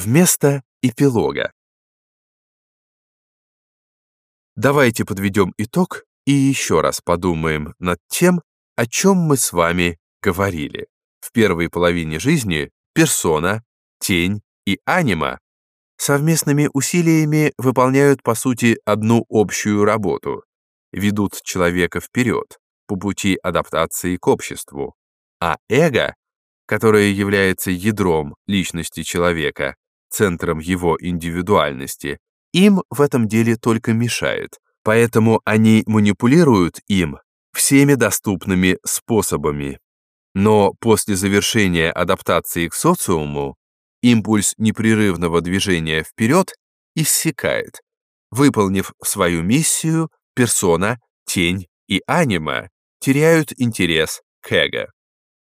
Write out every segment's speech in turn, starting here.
Вместо эпилога. Давайте подведем итог и еще раз подумаем над тем, о чем мы с вами говорили. В первой половине жизни персона, тень и анима совместными усилиями выполняют, по сути, одну общую работу, ведут человека вперед по пути адаптации к обществу, а эго, которое является ядром личности человека, центром его индивидуальности, им в этом деле только мешает, поэтому они манипулируют им всеми доступными способами. Но после завершения адаптации к социуму импульс непрерывного движения вперед иссякает. Выполнив свою миссию, персона, тень и анима теряют интерес к эго.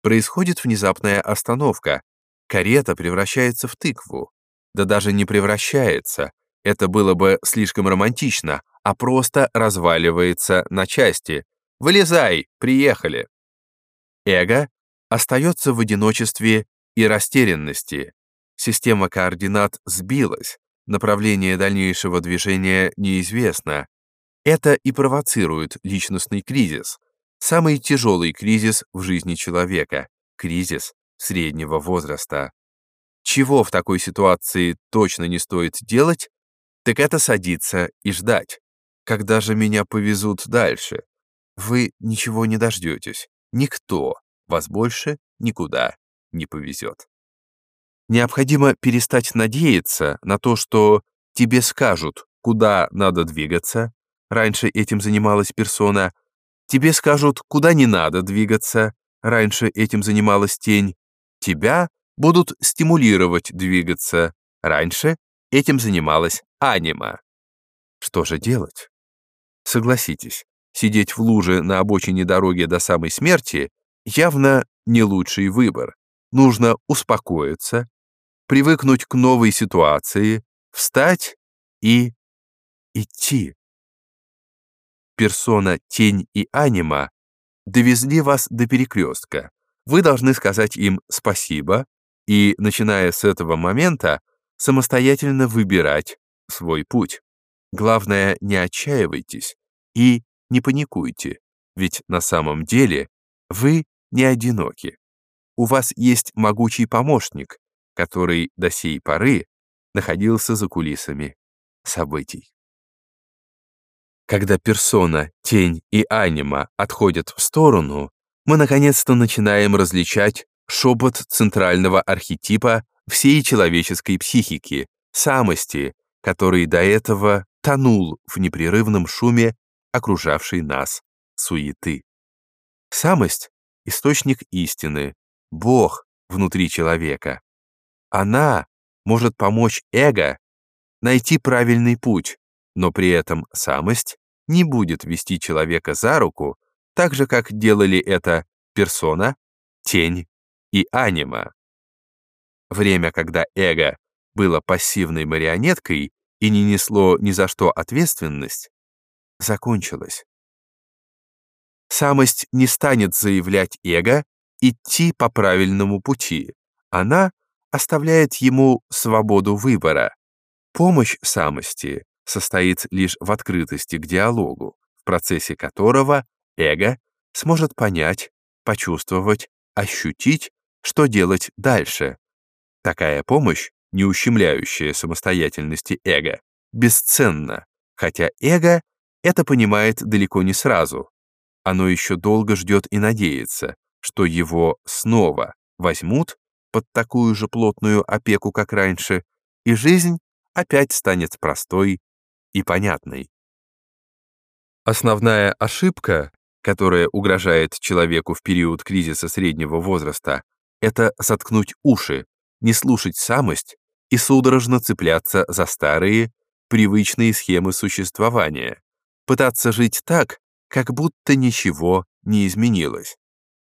Происходит внезапная остановка. Карета превращается в тыкву да даже не превращается, это было бы слишком романтично, а просто разваливается на части. «Вылезай, приехали!» Эго остается в одиночестве и растерянности. Система координат сбилась, направление дальнейшего движения неизвестно. Это и провоцирует личностный кризис, самый тяжелый кризис в жизни человека, кризис среднего возраста. Чего в такой ситуации точно не стоит делать, так это садиться и ждать. Когда же меня повезут дальше? Вы ничего не дождетесь. Никто вас больше никуда не повезет. Необходимо перестать надеяться на то, что тебе скажут, куда надо двигаться. Раньше этим занималась персона. Тебе скажут, куда не надо двигаться. Раньше этим занималась тень. Тебя будут стимулировать двигаться. Раньше этим занималась анима. Что же делать? Согласитесь, сидеть в луже на обочине дороги до самой смерти явно не лучший выбор. Нужно успокоиться, привыкнуть к новой ситуации, встать и идти. Персона, тень и анима довезли вас до перекрестка. Вы должны сказать им спасибо, и, начиная с этого момента, самостоятельно выбирать свой путь. Главное, не отчаивайтесь и не паникуйте, ведь на самом деле вы не одиноки. У вас есть могучий помощник, который до сей поры находился за кулисами событий. Когда персона, тень и анима отходят в сторону, мы наконец-то начинаем различать шепот центрального архетипа всей человеческой психики, самости, который до этого тонул в непрерывном шуме окружавшей нас суеты. Самость — источник истины, Бог внутри человека. Она может помочь эго найти правильный путь, но при этом самость не будет вести человека за руку, так же, как делали это персона, тень и анима. Время, когда эго было пассивной марионеткой и не несло ни за что ответственность, закончилось. Самость не станет заявлять эго идти по правильному пути. Она оставляет ему свободу выбора. Помощь самости состоит лишь в открытости к диалогу, в процессе которого эго сможет понять, почувствовать, ощутить что делать дальше. Такая помощь, не ущемляющая самостоятельности эго, бесценна, хотя эго это понимает далеко не сразу. Оно еще долго ждет и надеется, что его снова возьмут под такую же плотную опеку, как раньше, и жизнь опять станет простой и понятной. Основная ошибка, которая угрожает человеку в период кризиса среднего возраста, это заткнуть уши, не слушать самость и судорожно цепляться за старые, привычные схемы существования, пытаться жить так, как будто ничего не изменилось.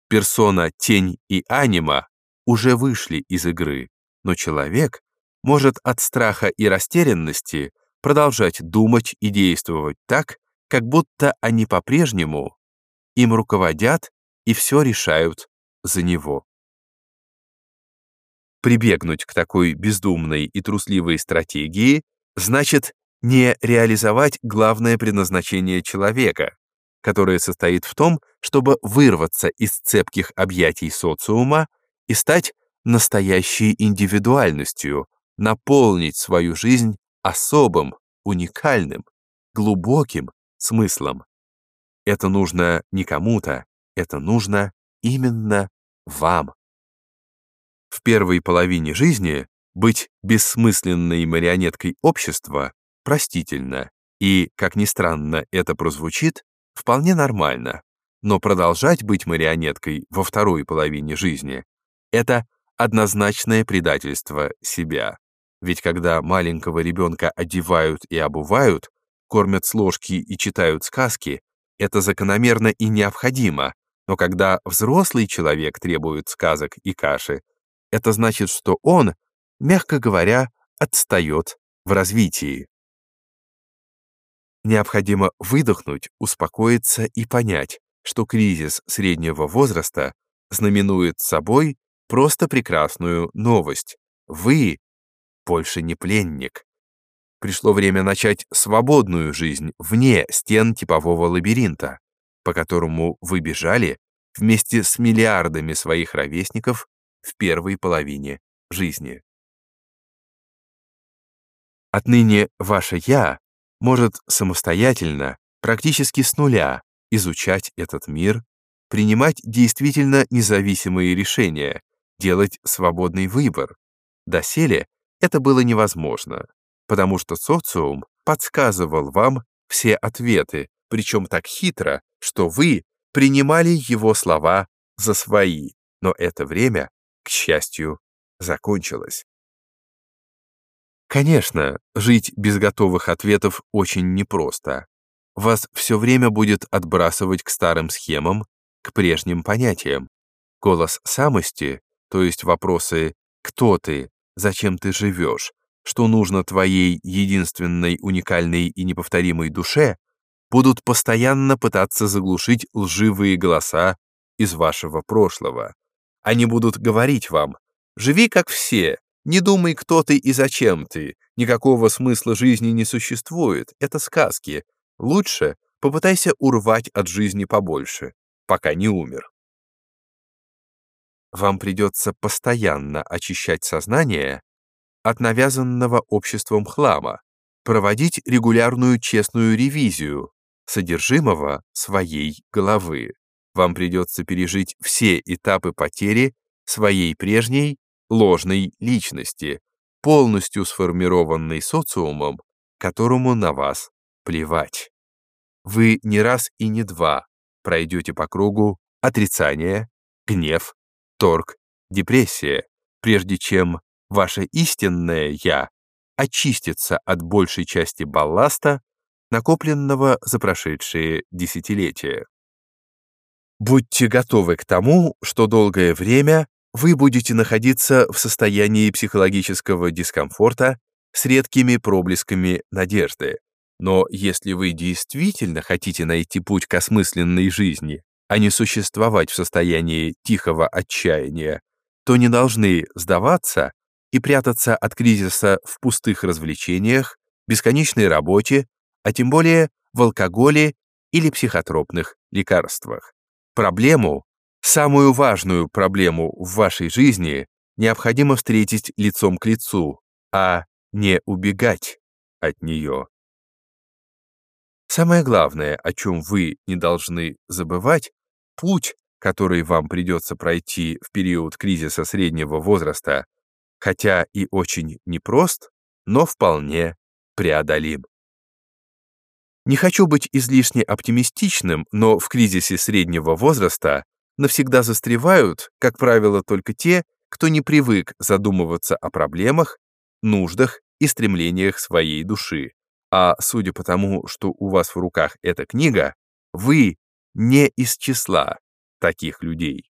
Персона, тень и анима уже вышли из игры, но человек может от страха и растерянности продолжать думать и действовать так, как будто они по-прежнему им руководят и все решают за него. Прибегнуть к такой бездумной и трусливой стратегии значит не реализовать главное предназначение человека, которое состоит в том, чтобы вырваться из цепких объятий социума и стать настоящей индивидуальностью, наполнить свою жизнь особым, уникальным, глубоким смыслом. Это нужно не кому-то, это нужно именно вам. В первой половине жизни быть бессмысленной марионеткой общества простительно, и, как ни странно это прозвучит, вполне нормально. Но продолжать быть марионеткой во второй половине жизни — это однозначное предательство себя. Ведь когда маленького ребенка одевают и обувают, кормят с ложки и читают сказки, это закономерно и необходимо, но когда взрослый человек требует сказок и каши, это значит, что он, мягко говоря, отстает в развитии. Необходимо выдохнуть, успокоиться и понять, что кризис среднего возраста знаменует собой просто прекрасную новость. Вы больше не пленник. Пришло время начать свободную жизнь вне стен типового лабиринта, по которому вы бежали вместе с миллиардами своих ровесников в первой половине жизни. Отныне ваше «я» может самостоятельно, практически с нуля, изучать этот мир, принимать действительно независимые решения, делать свободный выбор. Доселе это было невозможно, потому что социум подсказывал вам все ответы, причем так хитро, что вы принимали его слова за свои, но это время, к счастью, закончилось. Конечно, жить без готовых ответов очень непросто. Вас все время будет отбрасывать к старым схемам, к прежним понятиям. Голос самости, то есть вопросы «кто ты?», «зачем ты живешь?», что нужно твоей единственной уникальной и неповторимой душе, будут постоянно пытаться заглушить лживые голоса из вашего прошлого. Они будут говорить вам «Живи как все, не думай, кто ты и зачем ты, никакого смысла жизни не существует, это сказки. Лучше попытайся урвать от жизни побольше, пока не умер». Вам придется постоянно очищать сознание от навязанного обществом хлама, проводить регулярную честную ревизию содержимого своей головы. Вам придется пережить все этапы потери своей прежней ложной личности, полностью сформированной социумом, которому на вас плевать. Вы не раз и не два пройдете по кругу отрицание, гнев, торг, депрессия, прежде чем ваше истинное «я» очистится от большей части балласта, накопленного за прошедшие десятилетия. Будьте готовы к тому, что долгое время вы будете находиться в состоянии психологического дискомфорта с редкими проблесками надежды. Но если вы действительно хотите найти путь к осмысленной жизни, а не существовать в состоянии тихого отчаяния, то не должны сдаваться и прятаться от кризиса в пустых развлечениях, бесконечной работе, а тем более в алкоголе или психотропных лекарствах. Проблему, самую важную проблему в вашей жизни, необходимо встретить лицом к лицу, а не убегать от нее. Самое главное, о чем вы не должны забывать, путь, который вам придется пройти в период кризиса среднего возраста, хотя и очень непрост, но вполне преодолим. Не хочу быть излишне оптимистичным, но в кризисе среднего возраста навсегда застревают, как правило, только те, кто не привык задумываться о проблемах, нуждах и стремлениях своей души. А судя по тому, что у вас в руках эта книга, вы не из числа таких людей.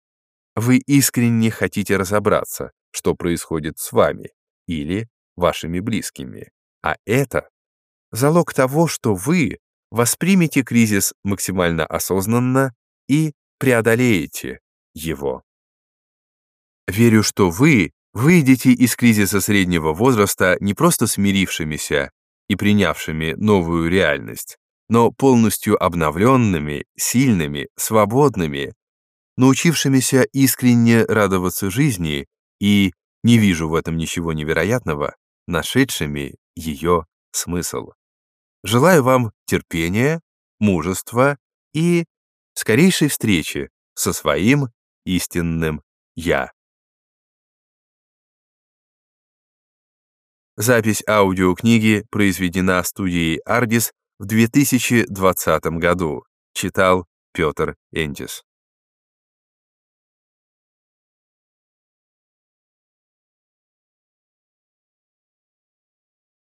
Вы искренне хотите разобраться, что происходит с вами или вашими близкими. А это залог того, что вы воспримете кризис максимально осознанно и преодолеете его. Верю, что вы Выйдите из кризиса среднего возраста не просто смирившимися и принявшими новую реальность, но полностью обновленными, сильными, свободными, научившимися искренне радоваться жизни и, не вижу в этом ничего невероятного, нашедшими ее смысл. Желаю вам терпения, мужества и скорейшей встречи со своим истинным «Я». Запись аудиокниги произведена студией «Ардис» в 2020 году. Читал Петр Энтис.